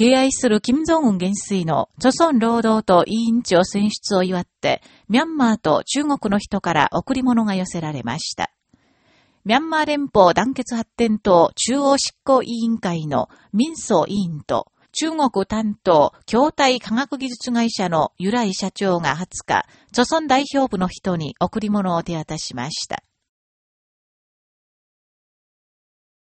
敬愛する金正恩元帥の著村労働党委員長選出を祝って、ミャンマーと中国の人から贈り物が寄せられました。ミャンマー連邦団結発展党中央執行委員会の民総委員と、中国担当筐体科学技術会社の由来社長が20日、著村代表部の人に贈り物を手渡しました。